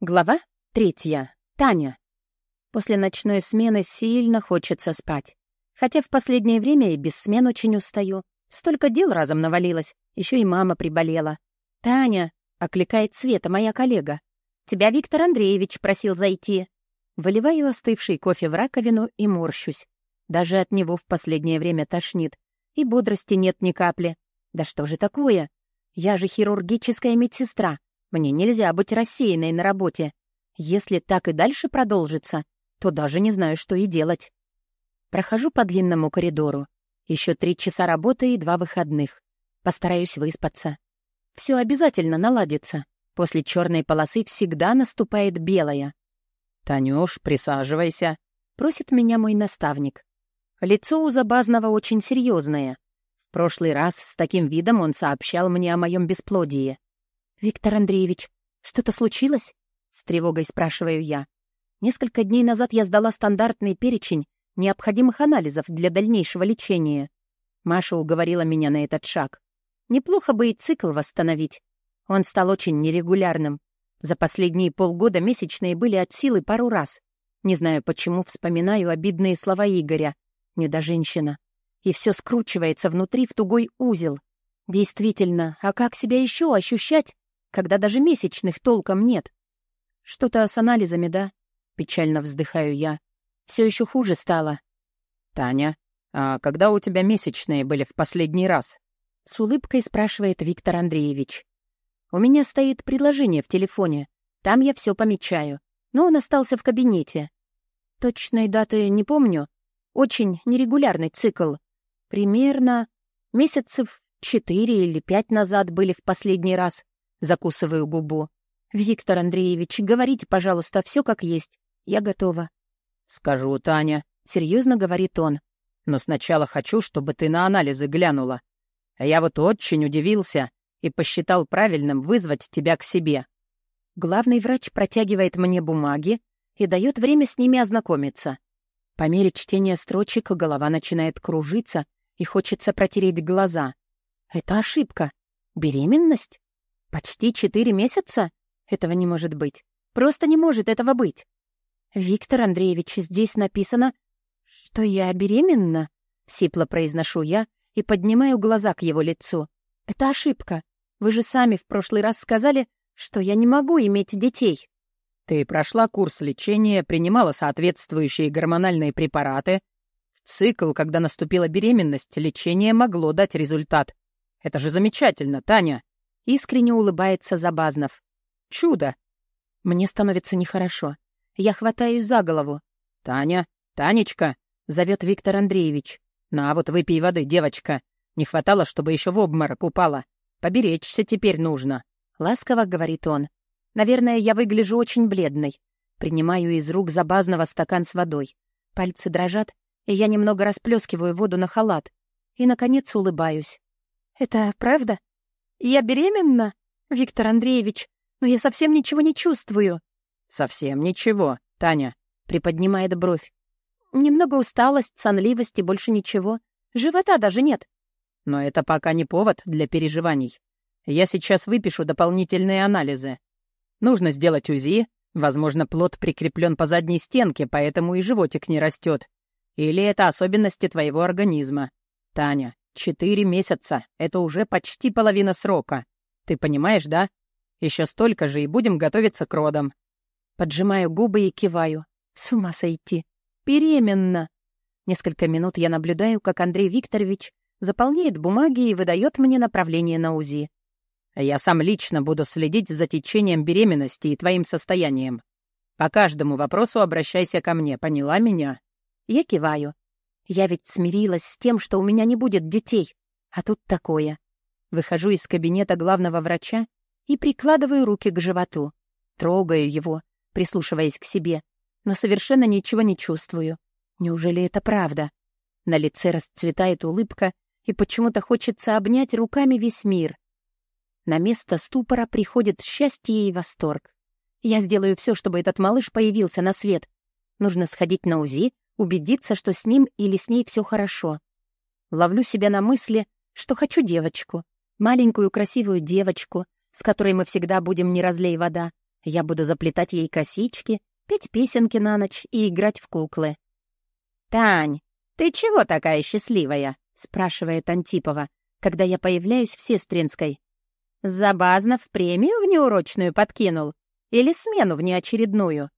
Глава третья. Таня. После ночной смены сильно хочется спать. Хотя в последнее время и без смен очень устаю. Столько дел разом навалилось. Еще и мама приболела. «Таня», — окликает Света, моя коллега. «Тебя Виктор Андреевич просил зайти». Выливаю остывший кофе в раковину и морщусь. Даже от него в последнее время тошнит. И бодрости нет ни капли. Да что же такое? Я же хирургическая медсестра. Мне нельзя быть рассеянной на работе. Если так и дальше продолжится, то даже не знаю, что и делать. Прохожу по длинному коридору. Еще три часа работы и два выходных. Постараюсь выспаться. Все обязательно наладится. После черной полосы всегда наступает белая. «Танюш, присаживайся», — просит меня мой наставник. Лицо у Забазного очень серьезное. В прошлый раз с таким видом он сообщал мне о моем бесплодии. «Виктор Андреевич, что-то случилось?» — с тревогой спрашиваю я. Несколько дней назад я сдала стандартный перечень необходимых анализов для дальнейшего лечения. Маша уговорила меня на этот шаг. Неплохо бы и цикл восстановить. Он стал очень нерегулярным. За последние полгода месячные были от силы пару раз. Не знаю, почему вспоминаю обидные слова Игоря. Не до женщина. И все скручивается внутри в тугой узел. Действительно, а как себя еще ощущать, когда даже месячных толком нет. Что-то с анализами, да? Печально вздыхаю я. Все еще хуже стало. Таня, а когда у тебя месячные были в последний раз? С улыбкой спрашивает Виктор Андреевич. У меня стоит предложение в телефоне. Там я все помечаю. Но он остался в кабинете. Точной даты не помню. Очень нерегулярный цикл. Примерно месяцев четыре или пять назад были в последний раз. Закусываю губу. «Виктор Андреевич, говорите, пожалуйста, все как есть. Я готова». «Скажу, Таня», — серьезно говорит он. «Но сначала хочу, чтобы ты на анализы глянула. А я вот очень удивился и посчитал правильным вызвать тебя к себе». Главный врач протягивает мне бумаги и дает время с ними ознакомиться. По мере чтения строчек голова начинает кружиться и хочется протереть глаза. Это ошибка. Беременность? Почти четыре месяца? Этого не может быть. Просто не может этого быть. Виктор Андреевич, здесь написано, что я беременна. Сипло произношу я и поднимаю глаза к его лицу. Это ошибка. Вы же сами в прошлый раз сказали, что я не могу иметь детей. Ты прошла курс лечения, принимала соответствующие гормональные препараты. В цикл, когда наступила беременность, лечение могло дать результат. Это же замечательно, Таня. Искренне улыбается Забазнов. «Чудо!» Мне становится нехорошо. Я хватаюсь за голову. «Таня! Танечка!» — зовет Виктор Андреевич. «На, вот выпей воды, девочка. Не хватало, чтобы еще в обморок упала. Поберечься теперь нужно». Ласково говорит он. «Наверное, я выгляжу очень бледной. Принимаю из рук Забазного стакан с водой. Пальцы дрожат, и я немного расплескиваю воду на халат. И, наконец, улыбаюсь. «Это правда?» «Я беременна, Виктор Андреевич, но я совсем ничего не чувствую». «Совсем ничего, Таня», — приподнимает бровь. «Немного усталость, сонливость и больше ничего. Живота даже нет». «Но это пока не повод для переживаний. Я сейчас выпишу дополнительные анализы. Нужно сделать УЗИ, возможно, плод прикреплен по задней стенке, поэтому и животик не растет. Или это особенности твоего организма. Таня, Четыре месяца — это уже почти половина срока. Ты понимаешь, да? Еще столько же и будем готовиться к родам. Поджимаю губы и киваю. С ума сойти. Беременна. Несколько минут я наблюдаю, как Андрей Викторович заполняет бумаги и выдает мне направление на УЗИ. Я сам лично буду следить за течением беременности и твоим состоянием. По каждому вопросу обращайся ко мне, поняла меня? Я киваю. Я ведь смирилась с тем, что у меня не будет детей. А тут такое. Выхожу из кабинета главного врача и прикладываю руки к животу. Трогаю его, прислушиваясь к себе, но совершенно ничего не чувствую. Неужели это правда? На лице расцветает улыбка, и почему-то хочется обнять руками весь мир. На место ступора приходит счастье и восторг. Я сделаю все, чтобы этот малыш появился на свет. Нужно сходить на УЗИ, убедиться, что с ним или с ней все хорошо. Ловлю себя на мысли, что хочу девочку, маленькую красивую девочку, с которой мы всегда будем не разлей вода, Я буду заплетать ей косички, петь песенки на ночь и играть в куклы. «Тань, ты чего такая счастливая?» — спрашивает Антипова, когда я появляюсь в Сестринской. «Забазно в премию в неурочную подкинул? Или смену в неочередную?»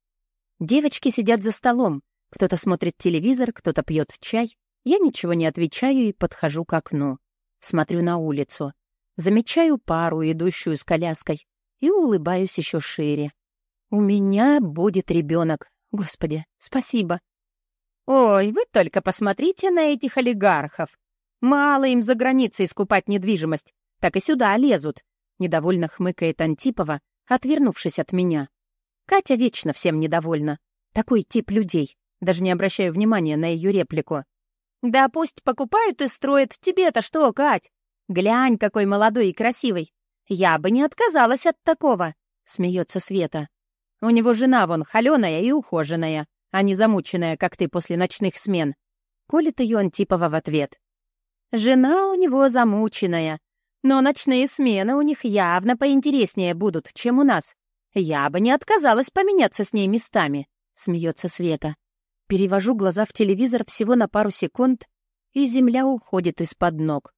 Девочки сидят за столом. Кто-то смотрит телевизор, кто-то пьет чай. Я ничего не отвечаю и подхожу к окну. Смотрю на улицу. Замечаю пару, идущую с коляской, и улыбаюсь еще шире. У меня будет ребенок. Господи, спасибо. Ой, вы только посмотрите на этих олигархов. Мало им за границей скупать недвижимость, так и сюда лезут. Недовольно хмыкает Антипова, отвернувшись от меня. Катя вечно всем недовольна. Такой тип людей. Даже не обращаю внимания на ее реплику. «Да пусть покупают и строят. Тебе-то что, Кать? Глянь, какой молодой и красивый. Я бы не отказалась от такого», — смеется Света. «У него жена вон холеная и ухоженная, а не замученная, как ты после ночных смен». Колет ее Антипова в ответ. «Жена у него замученная, но ночные смены у них явно поинтереснее будут, чем у нас. Я бы не отказалась поменяться с ней местами», — смеется Света. Перевожу глаза в телевизор всего на пару секунд, и земля уходит из-под ног.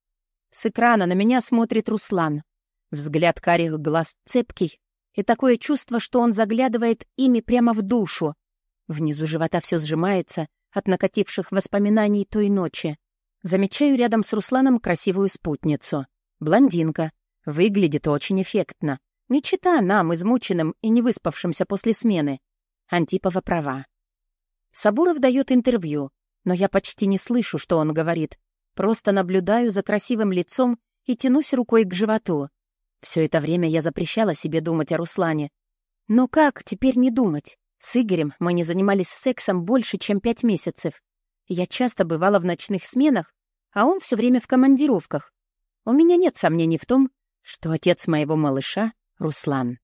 С экрана на меня смотрит Руслан. Взгляд карих глаз цепкий, и такое чувство, что он заглядывает ими прямо в душу. Внизу живота все сжимается от накативших воспоминаний той ночи. Замечаю рядом с Русланом красивую спутницу. Блондинка. Выглядит очень эффектно. Не чита нам, измученным и не выспавшимся после смены. Антипова права. Сабуров дает интервью, но я почти не слышу, что он говорит. Просто наблюдаю за красивым лицом и тянусь рукой к животу. Все это время я запрещала себе думать о Руслане. Но как теперь не думать? С Игорем мы не занимались сексом больше, чем пять месяцев. Я часто бывала в ночных сменах, а он все время в командировках. У меня нет сомнений в том, что отец моего малыша — Руслан.